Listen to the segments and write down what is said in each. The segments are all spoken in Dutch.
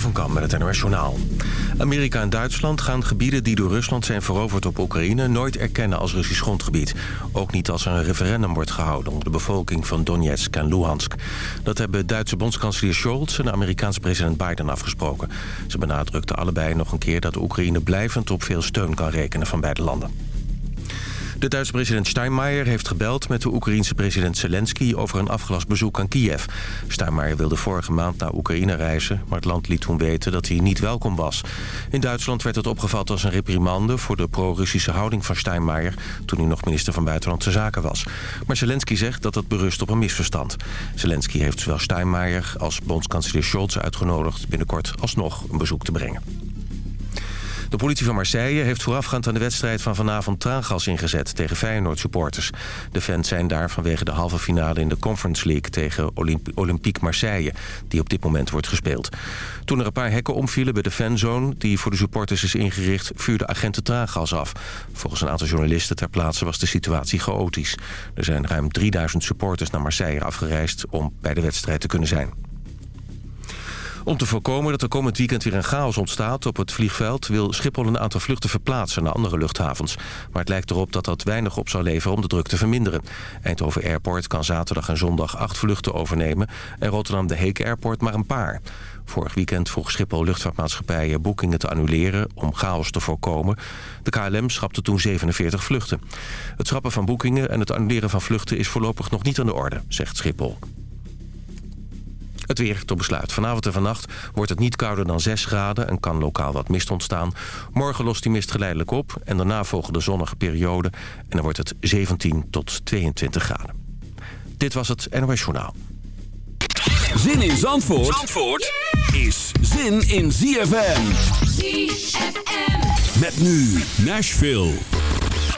Van Kam met het Journaal. Amerika en Duitsland gaan gebieden die door Rusland zijn veroverd op Oekraïne... nooit erkennen als Russisch grondgebied. Ook niet als er een referendum wordt gehouden onder de bevolking van Donetsk en Luhansk. Dat hebben Duitse bondskanselier Scholz en Amerikaanse president Biden afgesproken. Ze benadrukten allebei nog een keer dat Oekraïne blijvend op veel steun kan rekenen van beide landen. De Duitse president Steinmeier heeft gebeld met de Oekraïense president Zelensky... over een afgelast bezoek aan Kiev. Steinmeier wilde vorige maand naar Oekraïne reizen... maar het land liet toen weten dat hij niet welkom was. In Duitsland werd het opgevat als een reprimande... voor de pro-Russische houding van Steinmeier... toen hij nog minister van Buitenlandse Zaken was. Maar Zelensky zegt dat dat berust op een misverstand. Zelensky heeft zowel Steinmeier als bondskanselier Scholz uitgenodigd... binnenkort alsnog een bezoek te brengen. De politie van Marseille heeft voorafgaand aan de wedstrijd van vanavond traangas ingezet tegen Feyenoord supporters. De fans zijn daar vanwege de halve finale in de Conference League tegen Olympique Marseille, die op dit moment wordt gespeeld. Toen er een paar hekken omvielen bij de fanzone die voor de supporters is ingericht, vuurden agenten traangas af. Volgens een aantal journalisten ter plaatse was de situatie chaotisch. Er zijn ruim 3000 supporters naar Marseille afgereisd om bij de wedstrijd te kunnen zijn. Om te voorkomen dat er komend weekend weer een chaos ontstaat op het vliegveld... wil Schiphol een aantal vluchten verplaatsen naar andere luchthavens. Maar het lijkt erop dat dat weinig op zou leveren om de druk te verminderen. Eindhoven Airport kan zaterdag en zondag acht vluchten overnemen... en Rotterdam de Heek Airport maar een paar. Vorig weekend vroeg Schiphol luchtvaartmaatschappijen boekingen te annuleren... om chaos te voorkomen. De KLM schrapte toen 47 vluchten. Het schrappen van boekingen en het annuleren van vluchten... is voorlopig nog niet aan de orde, zegt Schiphol. Het weer tot besluit. Vanavond en vannacht wordt het niet kouder dan 6 graden... en kan lokaal wat mist ontstaan. Morgen lost die mist geleidelijk op... en daarna volgen de zonnige periode... en dan wordt het 17 tot 22 graden. Dit was het NOS Journaal. Zin in Zandvoort, Zandvoort is zin in ZFM. ZFM. Met nu Nashville.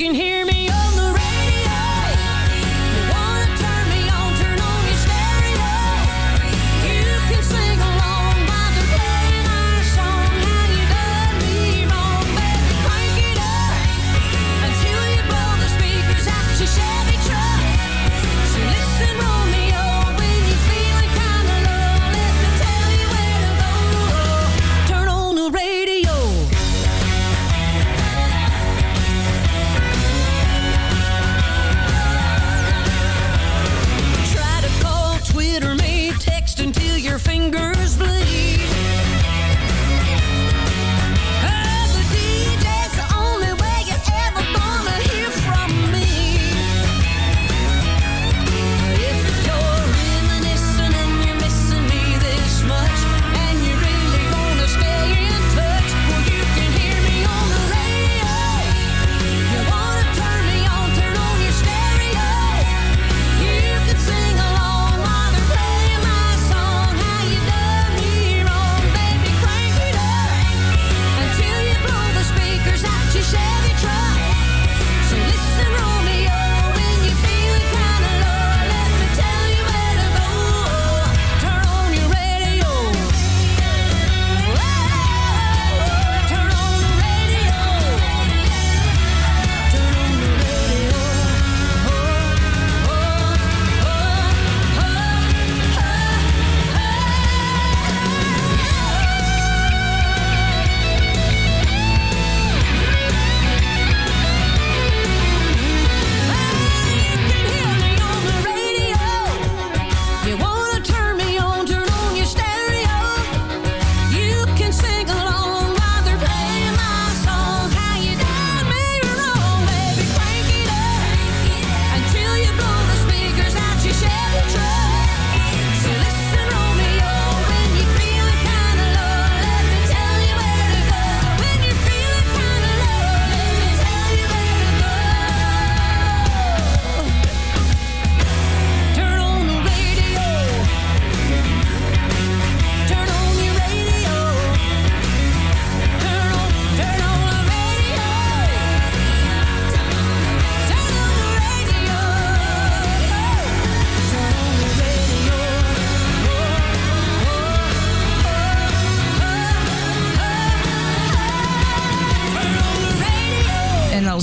can hear me.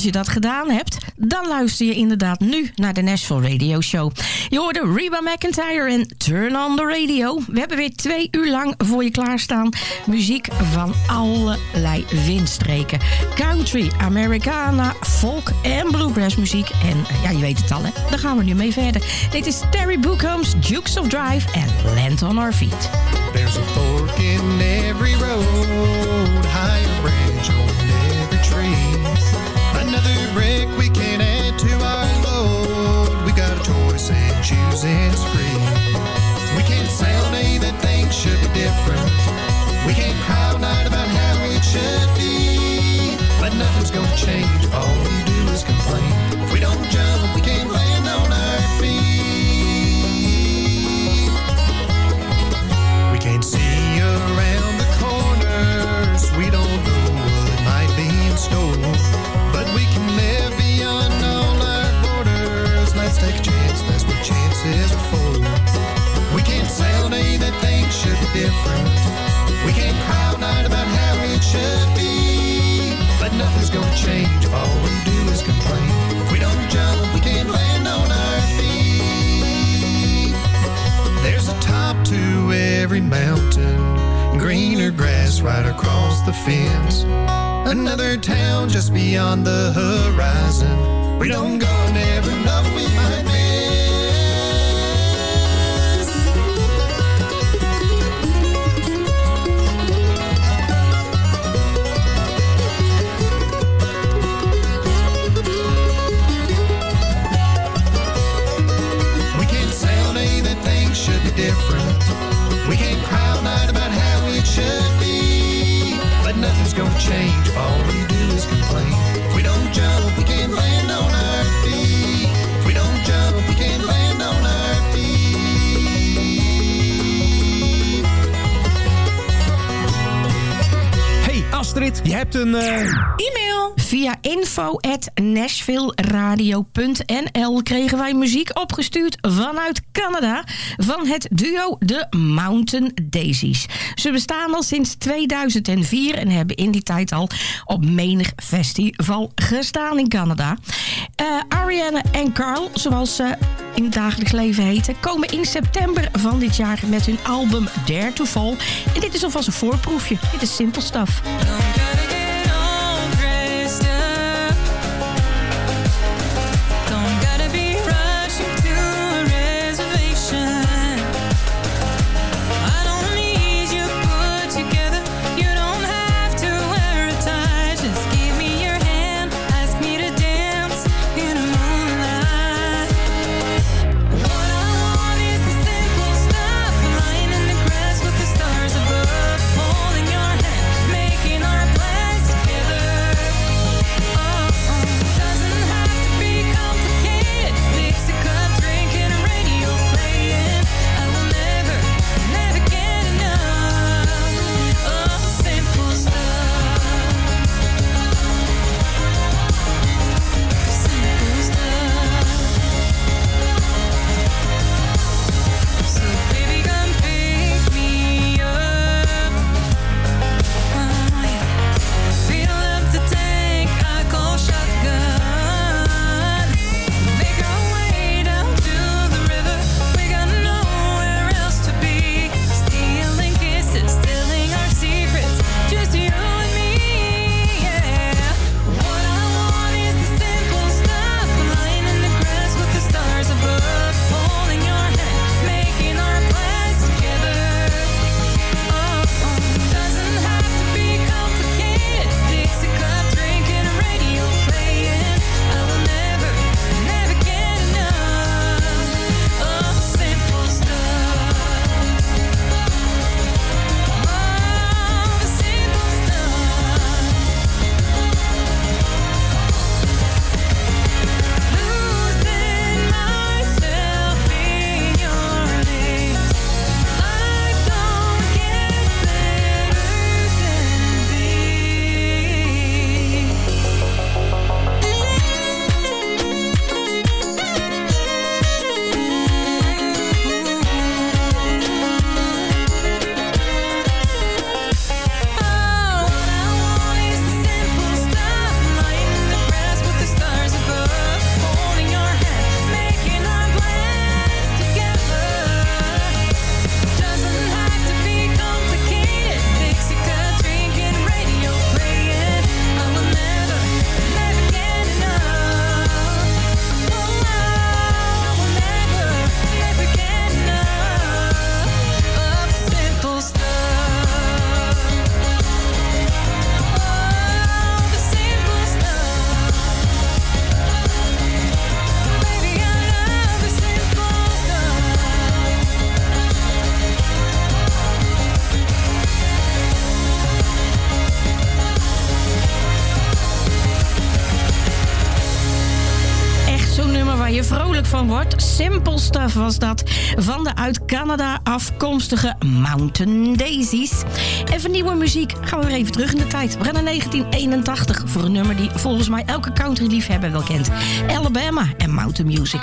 Je dat gedaan hebt, dan luister je inderdaad nu naar de Nashville Radio Show. Je hoorde Reba McIntyre en Turn on the Radio. We hebben weer twee uur lang voor je klaarstaan. Muziek van allerlei windstreken. Country, Americana, folk en bluegrass muziek. En eh, ja, je weet het al, hè? Daar gaan we nu mee verder. Dit is Terry Bookham's Dukes of Drive en Land on Our Feet. There's a fork in every road, and free. We can't say all day that things should be different. We can't cry all night about how it should be. But nothing's gonna change all different. We can't cry all night about how it should be. But nothing's gonna change if all we do is complain. If we don't jump, we can't land on our feet. There's a top to every mountain, greener grass right across the fence. Another town just beyond the horizon. We don't go, never know. We een... eh, E-mail. Via info.nashvilleradio.nl kregen wij muziek opgestuurd vanuit Canada van het duo The Mountain Daisies. Ze bestaan al sinds 2004 en hebben in die tijd al op menig festival gestaan in Canada. Eh, Ariane en Carl, zoals ze in het dagelijks leven heten, komen in september van dit jaar met hun album Dare to Fall. En dit is alvast een voorproefje. Dit is Simple Stuff. Was dat. Van de uit Canada afkomstige Mountain Daisies. En voor nieuwe muziek gaan we weer even terug in de tijd. We gaan naar 1981 voor een nummer die volgens mij elke country-liefhebber wel kent. Alabama en Mountain Music.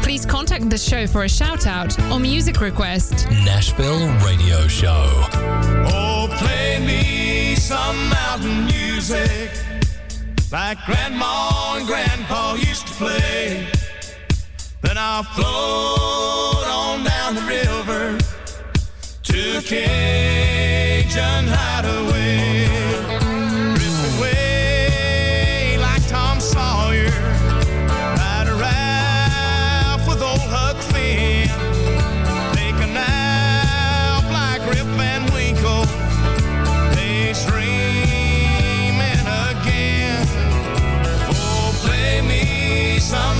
Please contact the show for a shout-out or music request. Nashville Radio Show. Oh, play me some mountain music like Grandma and Grandpa used to play. Then I'll float on down the river to Cajun hideaway. Away like Tom Sawyer. Ride a raft with old Huck Finn. Take a nap like Rip Van Winkle. Again. Oh, play me some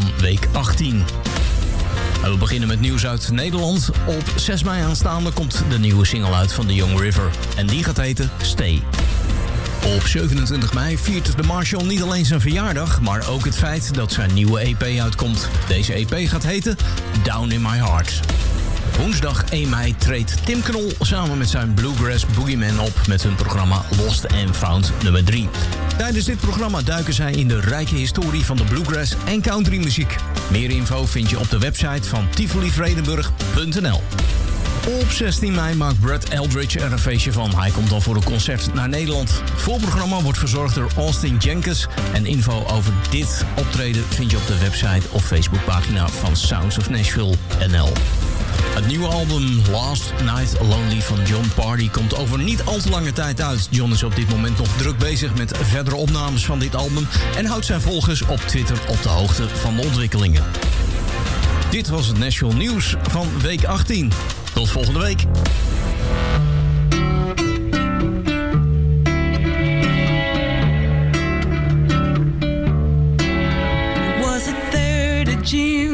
van week 18. En we beginnen met nieuws uit Nederland. Op 6 mei aanstaande komt de nieuwe single uit van The Young River. En die gaat heten Stay. Op 27 mei viert de Marshall niet alleen zijn verjaardag... maar ook het feit dat zijn nieuwe EP uitkomt. Deze EP gaat heten Down in My Heart. Woensdag 1 mei treedt Tim Knol samen met zijn Bluegrass Boogeyman op... met hun programma Lost and Found nummer 3. Tijdens dit programma duiken zij in de rijke historie van de bluegrass en countrymuziek. Meer info vind je op de website van tivolivredenburg.nl. Op 16 mei maakt Brad Eldridge er een feestje van. Hij komt dan voor een concert naar Nederland. Voorprogramma wordt verzorgd door Austin Jenkins. En info over dit optreden vind je op de website of Facebookpagina van Sounds of Nashville NL. Het nieuwe album Last Night Lonely van John Party komt over niet al te lange tijd uit. John is op dit moment nog druk bezig met verdere opnames van dit album... en houdt zijn volgers op Twitter op de hoogte van de ontwikkelingen. Dit was het Nashville Nieuws van week 18. Tot volgende week. was the 3rd of June,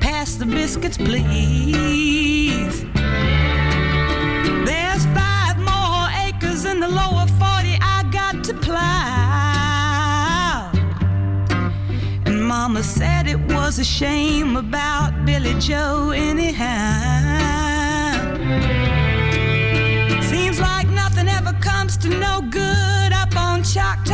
Pass the biscuits, please. There's five more acres in the lower 40 I got to plow. And Mama said it was a shame about Billy Joe, anyhow. Seems like nothing ever comes to no good up on Choctaw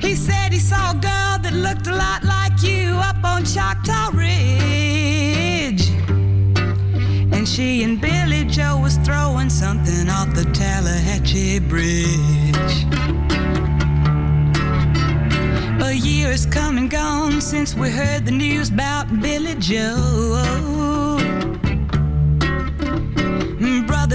He said he saw a girl that looked a lot like you up on Choctaw Ridge. And she and Billy Joe was throwing something off the Tallahatchie Bridge. A year has come and gone since we heard the news about Billy Joe.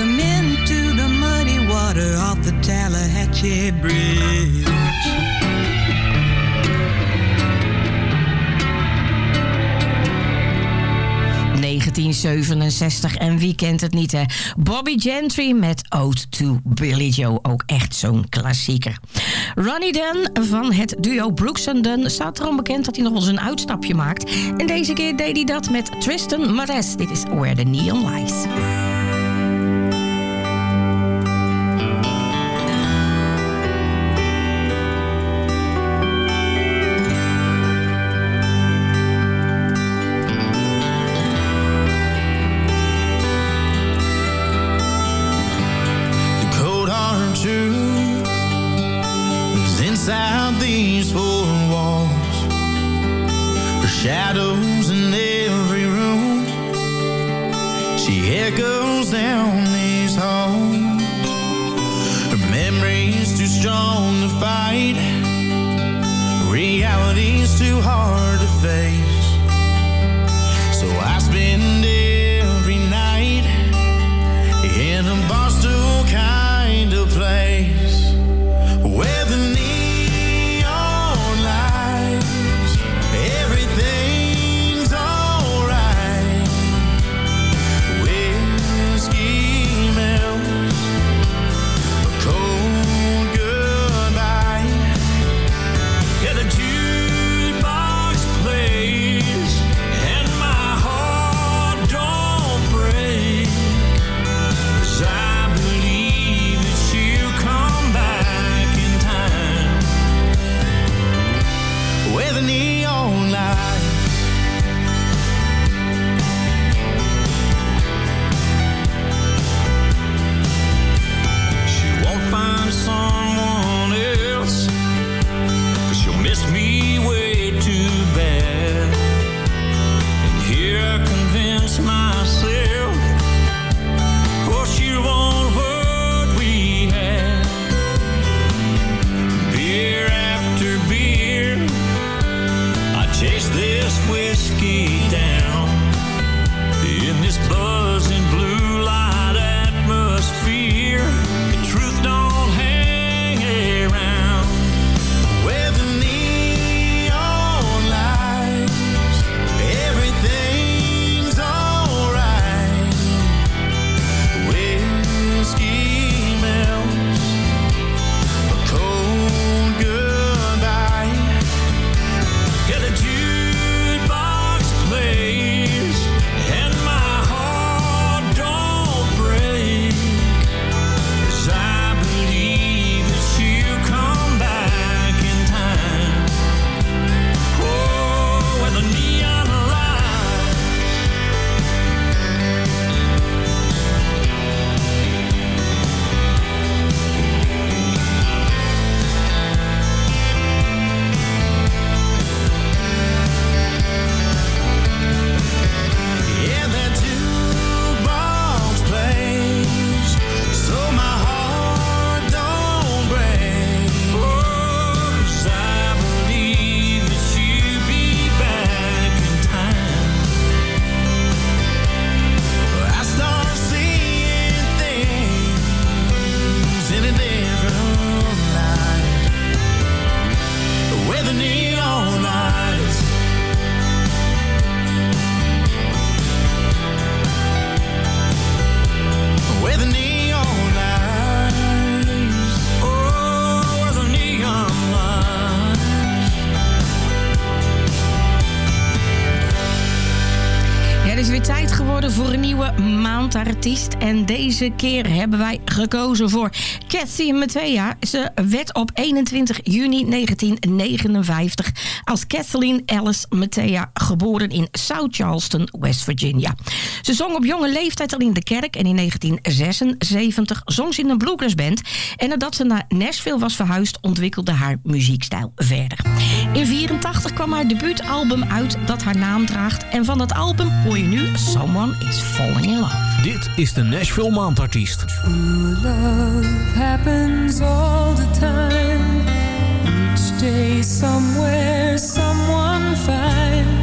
Them into the muddy water off the Tallahatchie Bridge. 1967 en wie kent het niet hè? Bobby Gentry met Ode to Billy Joe, ook echt zo'n klassieker. Ronnie Dunn van het duo Brooks Dunn staat erom bekend dat hij nog eens een uitstapje maakt. En deze keer deed hij dat met Tristan Mares. Dit is Where the Neon Lies. voor een nieuwe maandartiest. En deze keer hebben wij gekozen voor Cathy Mattea. Ze werd op 21 juni 1959 als Kathleen Alice Mattea geboren in South Charleston, West Virginia. Ze zong op jonge leeftijd al in de kerk en in 1976 zong ze in een bluegrassband. En nadat ze naar Nashville was verhuisd, ontwikkelde haar muziekstijl verder. In 1984 kwam haar debuutalbum uit dat haar naam draagt. En van dat album hoor je nu Someone is falling in love. Dit is de Nashville Maandartiest. True love happens all the time. Each day somewhere someone finds.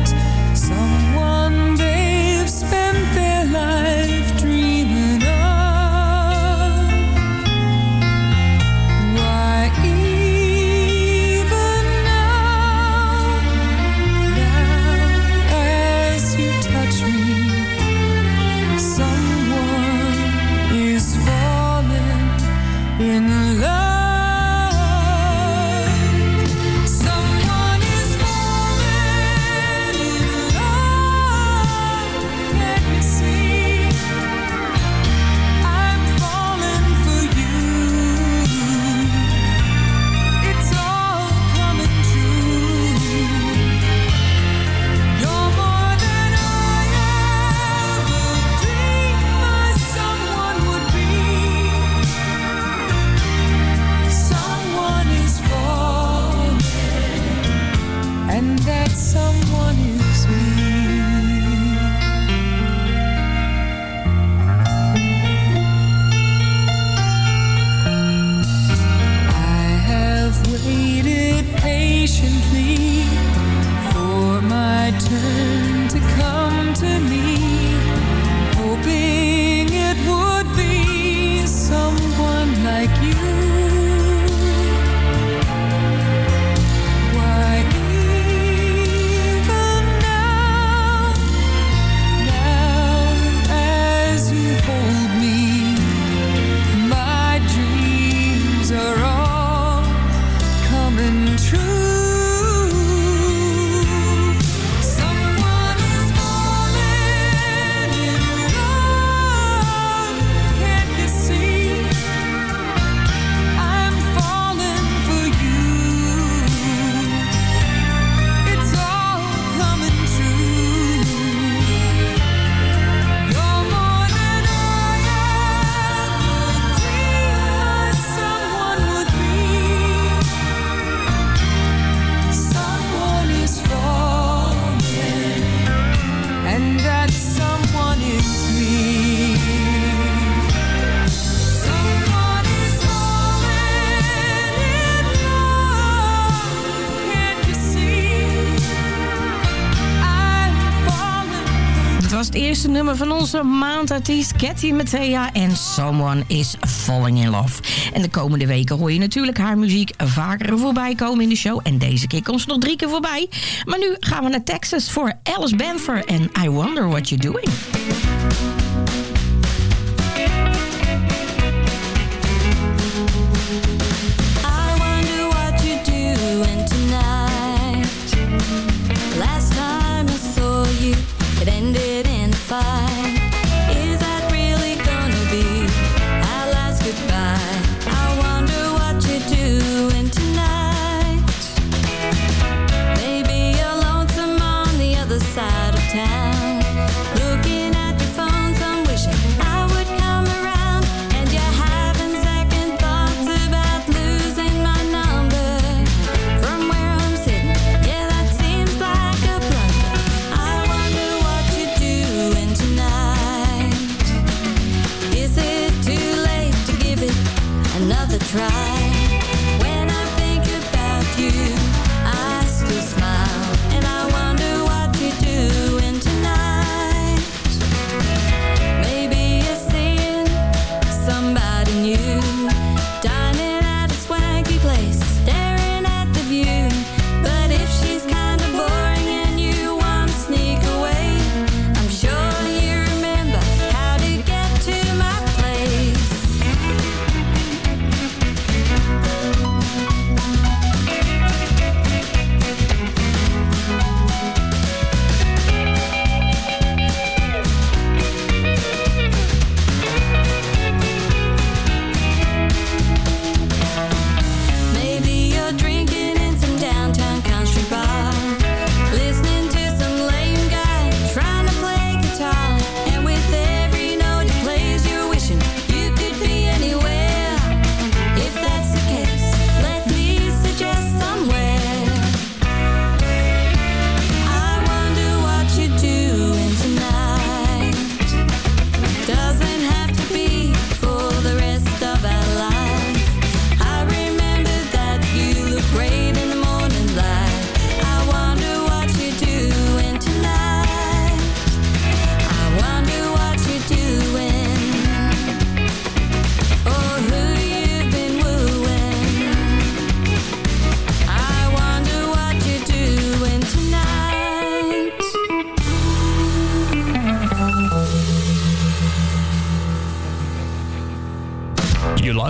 onze maandartiest Cathy Mattea en Someone is Falling in Love. En de komende weken hoor je natuurlijk haar muziek vaker voorbij komen in de show. En deze keer komt ze nog drie keer voorbij. Maar nu gaan we naar Texas voor Alice Banfer en I Wonder What You're Doing.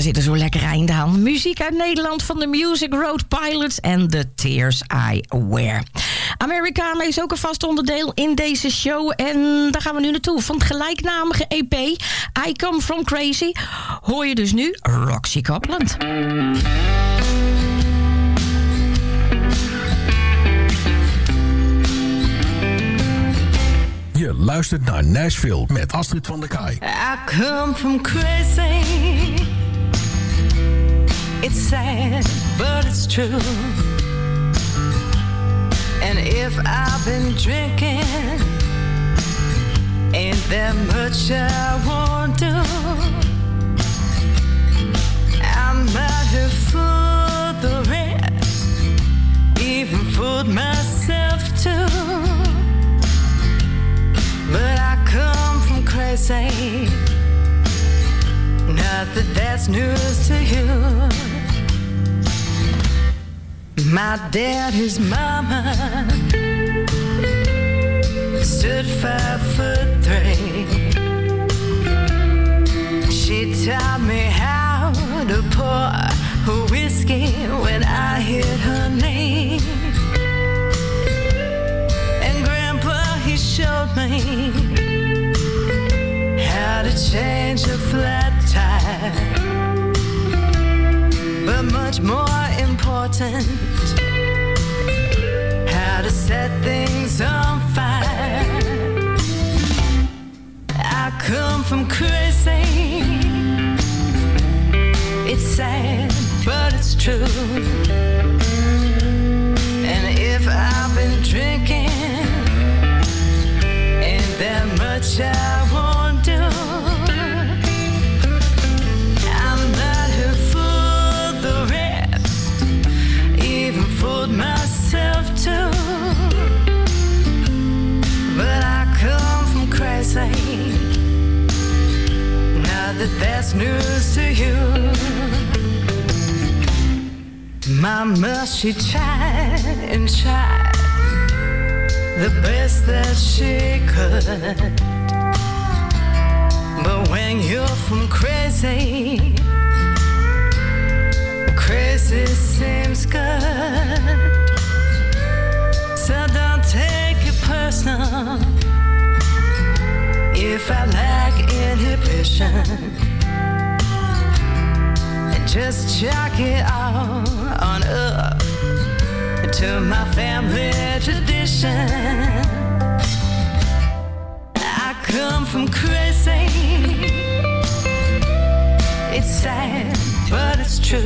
Daar zit er zo lekker einde aan. Muziek uit Nederland van de Music Road Pilots en The Tears I Wear. Americana is ook een vast onderdeel in deze show. En daar gaan we nu naartoe. Van het gelijknamige EP I Come From Crazy hoor je dus nu Roxy Copland. Je luistert naar Nashville met Astrid van der Kaai. I come from crazy. It's sad, but it's true. And if I've been drinking, ain't there much I won't do. I'm out here the rest, even fooled myself too. But I come from crazy. Not that that's news to you. My dad, mama stood five foot three. She taught me how to pour a whiskey when I hit her name. And Grandpa, he showed me how to change a flat tire. But much more important, how to set things on fire. I come from crazy. It's sad, but it's true. And if I've been drinking, ain't there much news to you. Mama, she tried and tried the best that she could. But when you're from crazy, crazy seems good. So don't take it personal if I lack inhibition. Just chalk it all on up to my family tradition. I come from crazy. It's sad, but it's true.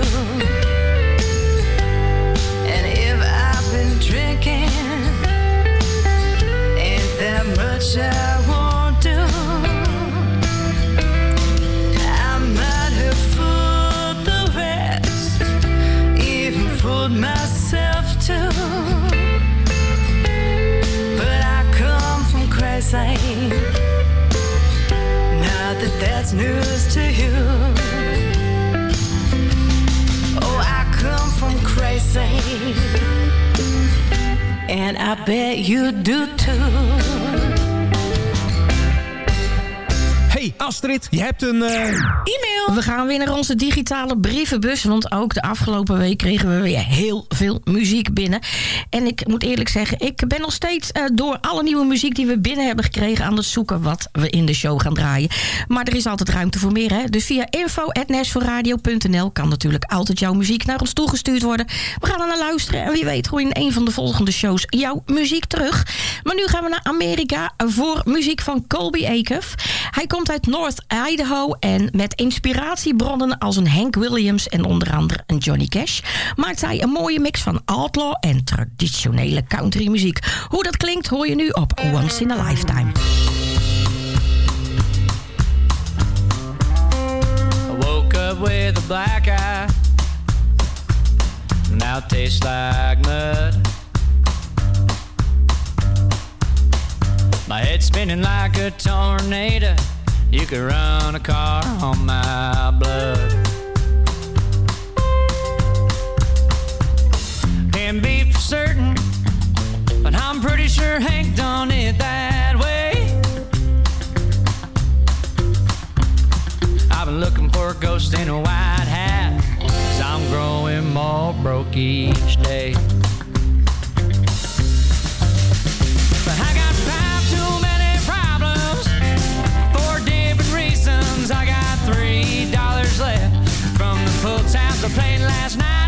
And if I've been drinking, ain't there much I news to you. Oh, I come from crazy. And I bet you do too. Astrid, je hebt een... eh, E-mail. We gaan weer naar onze digitale brievenbus. Want ook de afgelopen week kregen we weer heel veel muziek binnen. En ik moet eerlijk zeggen, ik ben nog steeds eh, door alle nieuwe muziek die we binnen hebben gekregen... aan het zoeken wat we in de show gaan draaien. Maar er is altijd ruimte voor meer. Hè? Dus via info.nashforradio.nl kan natuurlijk altijd jouw muziek naar ons toegestuurd worden. We gaan er naar luisteren. En wie weet hoor je in een van de volgende shows jouw muziek terug. Maar nu gaan we naar Amerika voor muziek van Colby Acuff. Hij komt uit North Idaho en met inspiratiebronnen als een Hank Williams en onder andere een Johnny Cash maakt hij een mooie mix van outlaw en traditionele countrymuziek. Hoe dat klinkt hoor je nu op Once in a Lifetime. Woke up with a black eye. Now like mud. My spinning like a tornado. You could run a car on my blood. Can't be for certain, but I'm pretty sure Hank done it that way. I've been looking for a ghost in a white hat. Cause I'm growing more broke each day. But I got I got three dollars left from the pull tabs I played last night,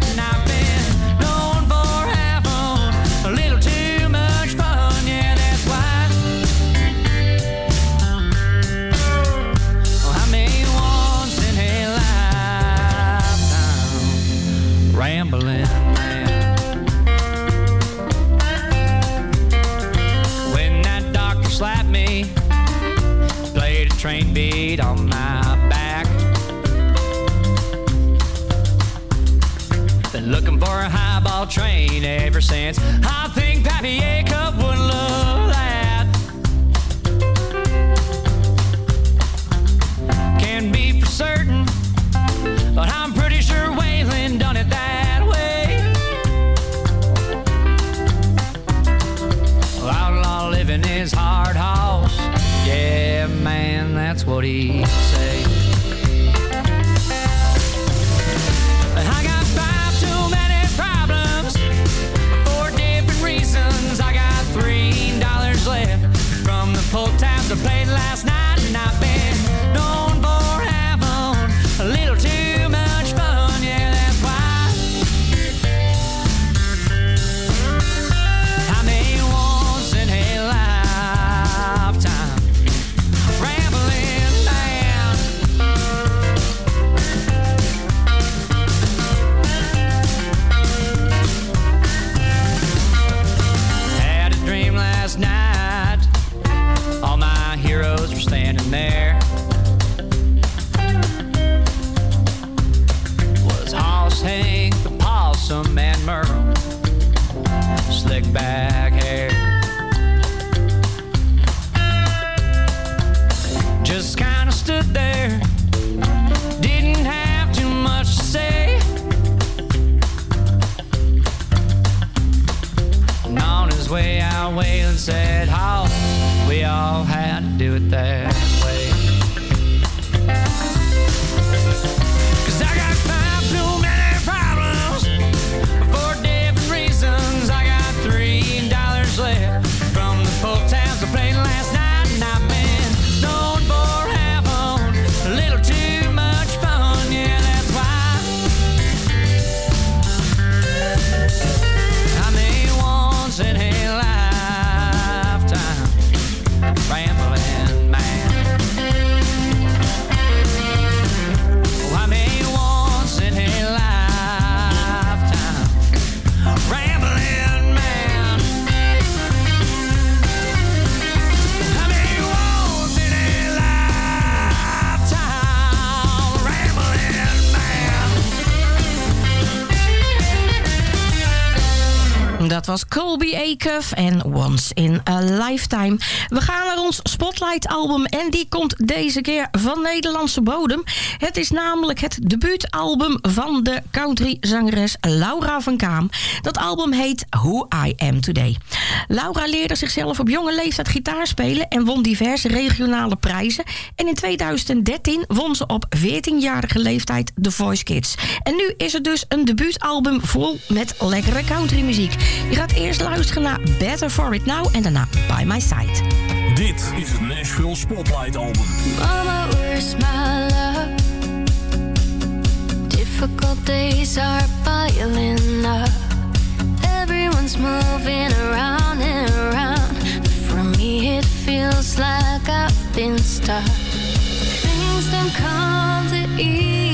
And his way out, Waylon said, How? We all had to do it that was Colby Acuff en Once in a Lifetime. We gaan naar ons Spotlight album en die komt deze keer van Nederlandse bodem. Het is namelijk het debuutalbum van de countryzangeres Laura van Kaam. Dat album heet Who I Am Today. Laura leerde zichzelf op jonge leeftijd gitaar spelen en won diverse regionale prijzen. En in 2013 won ze op 14-jarige leeftijd The Voice Kids. En nu is het dus een debuutalbum vol met lekkere countrymuziek. Je gaat eerst luisteren naar Better For It Now en daarna By My Side. Dit is het Nashville Spotlight Album. Mama, where's my love? Difficult days are piling up. Everyone's moving around and around. For me, it feels like I've been stuck. Things don't come the easy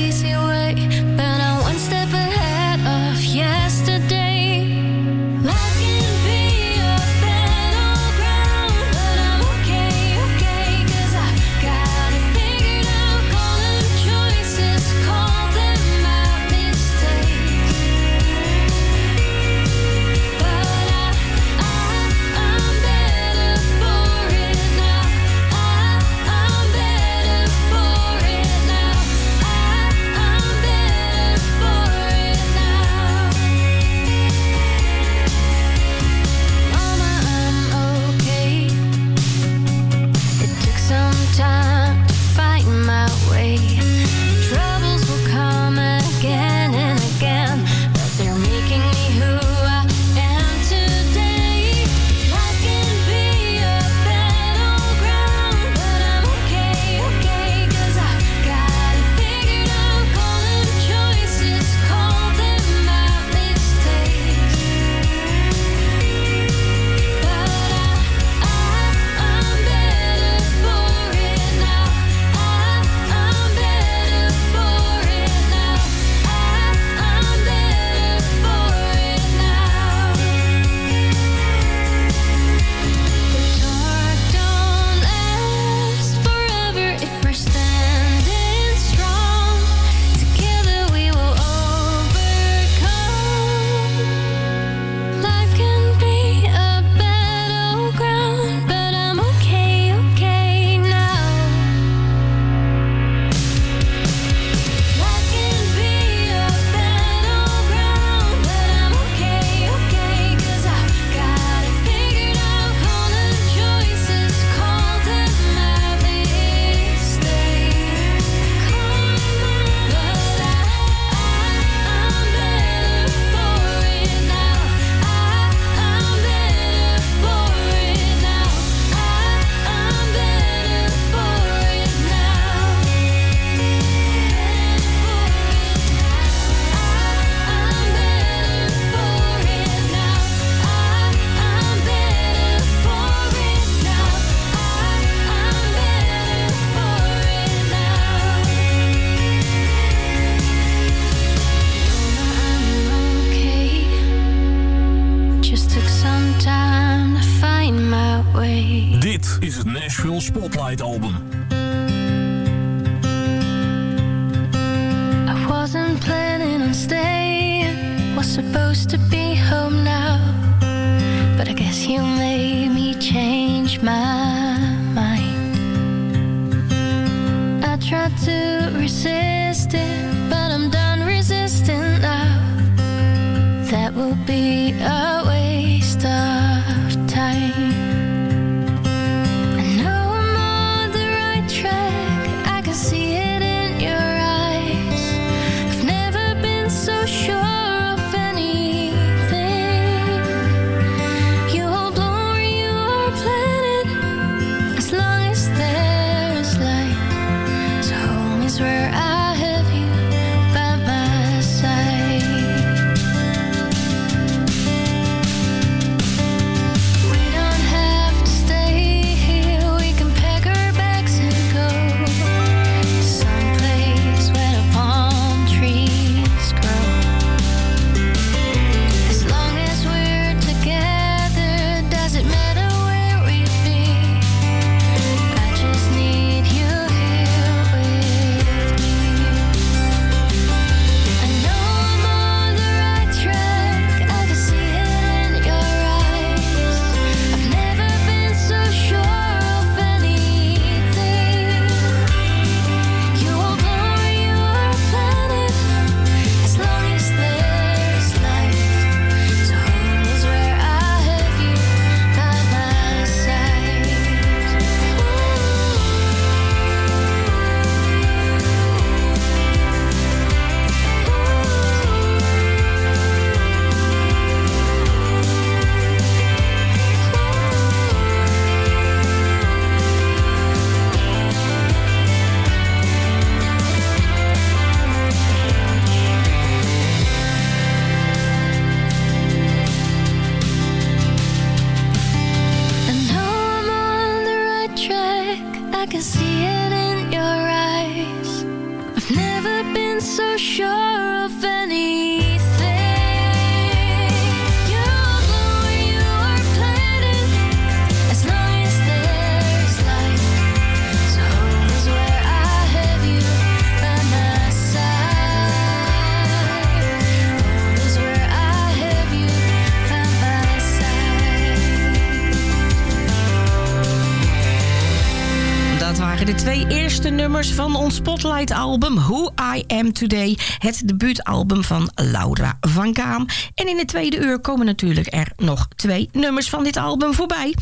Spotlight album Who I Am Today. Het debuutalbum van Laura van Kaam. En in de tweede uur komen natuurlijk er nog twee nummers van dit album voorbij.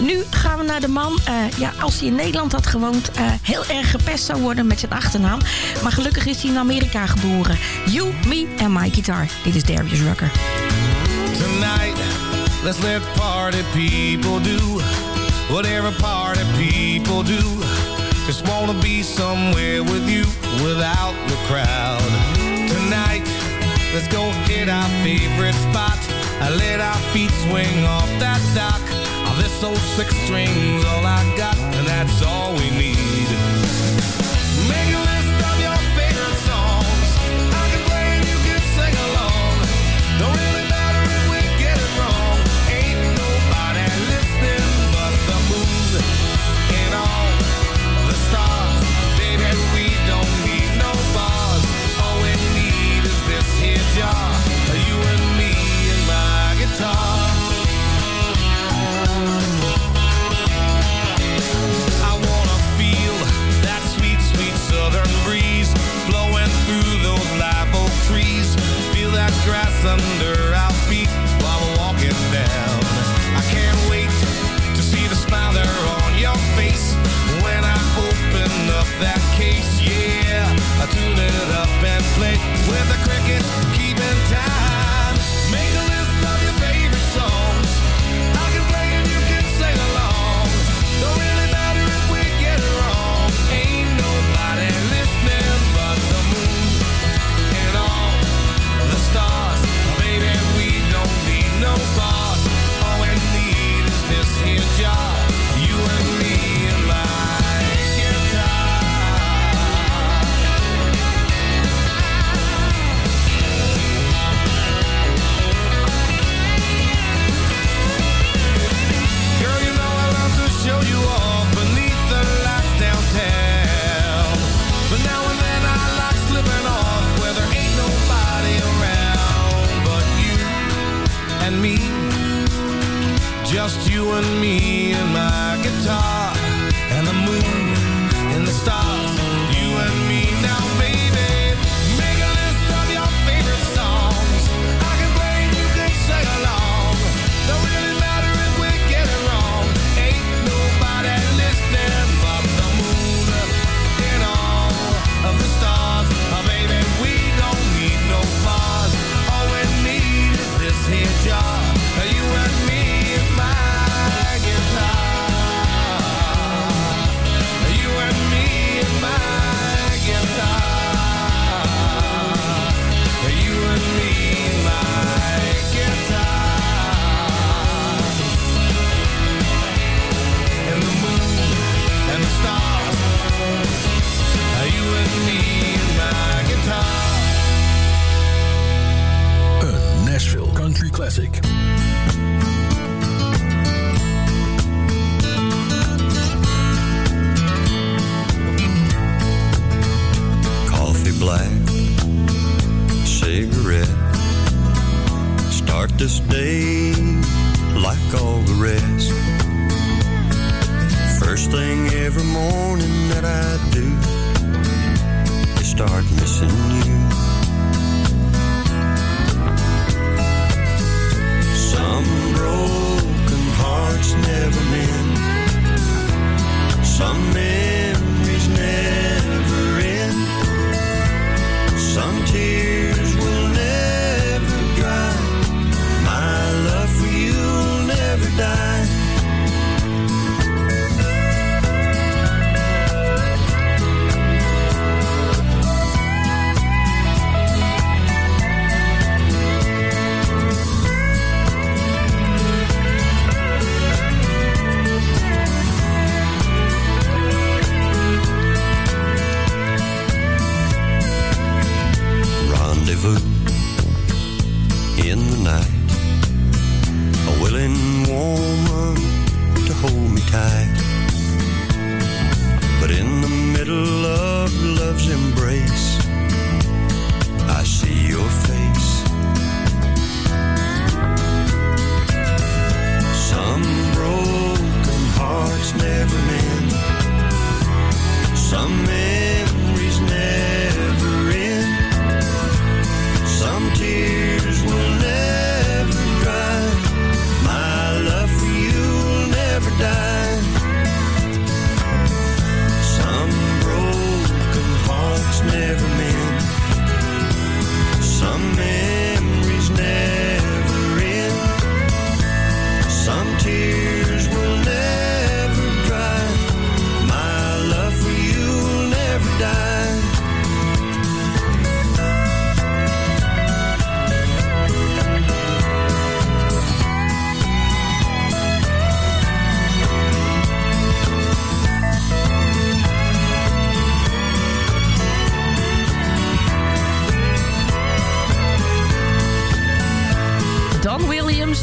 Nu gaan we naar de man. Eh, ja, als hij in Nederland had gewoond, uh, heel erg gepest zou worden met zijn achternaam. Maar gelukkig is hij in Amerika geboren. You, me en my guitar. Dit is Darius Rucker. Tonight, let's let party people do whatever party people do. Just wanna be somewhere with you without the crowd. Tonight, let's go hit our favorite spot. I let our feet swing off that dock. Oh, This old six string's all I got And that's all we need. Make a list thunder.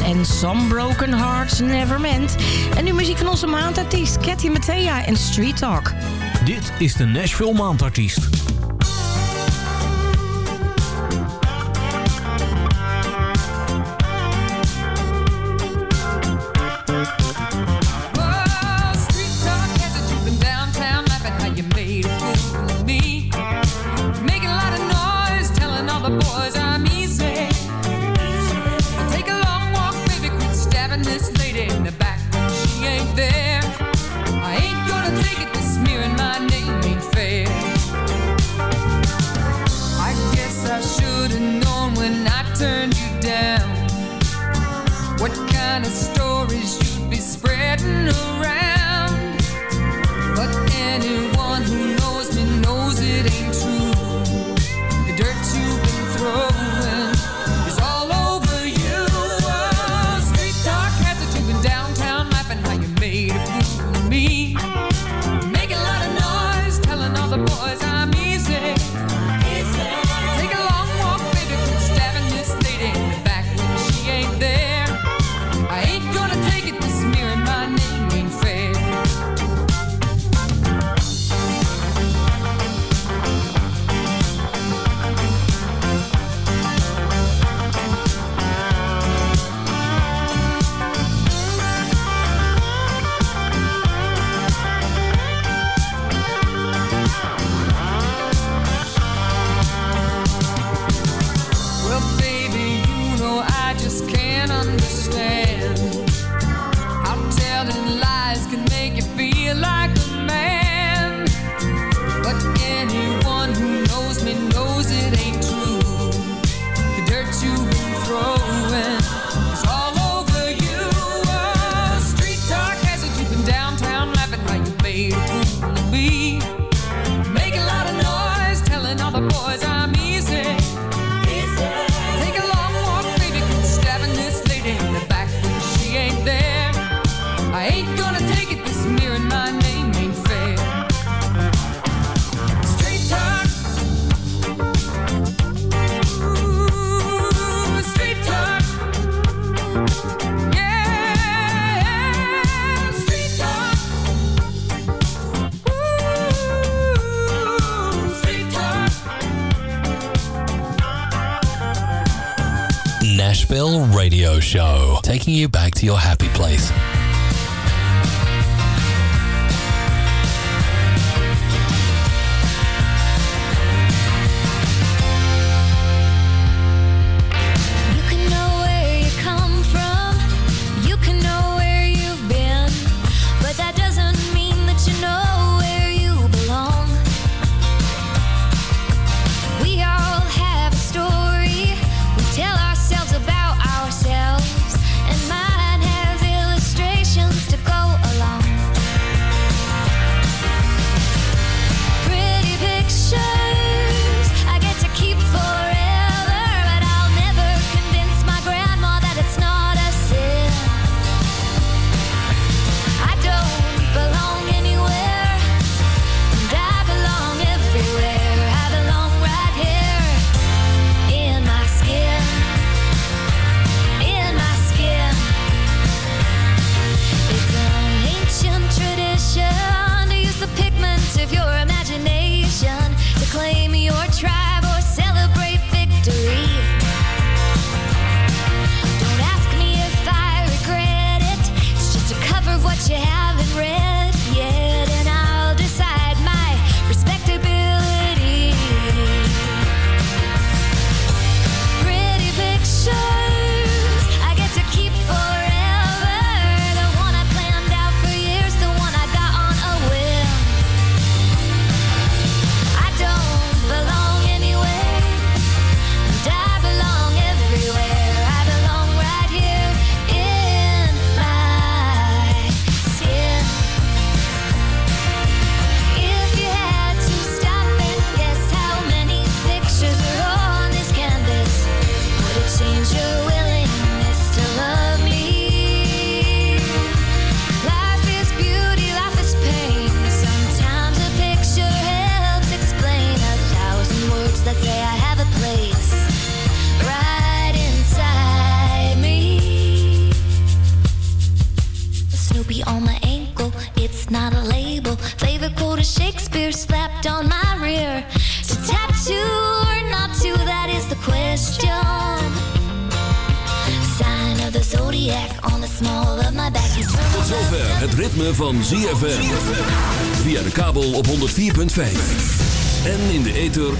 And en Some Broken Hearts Never Meant. En nu muziek van onze maandartiest Cathy Mattea en Street Talk. Dit is de Nashville Maandartiest. your happiness.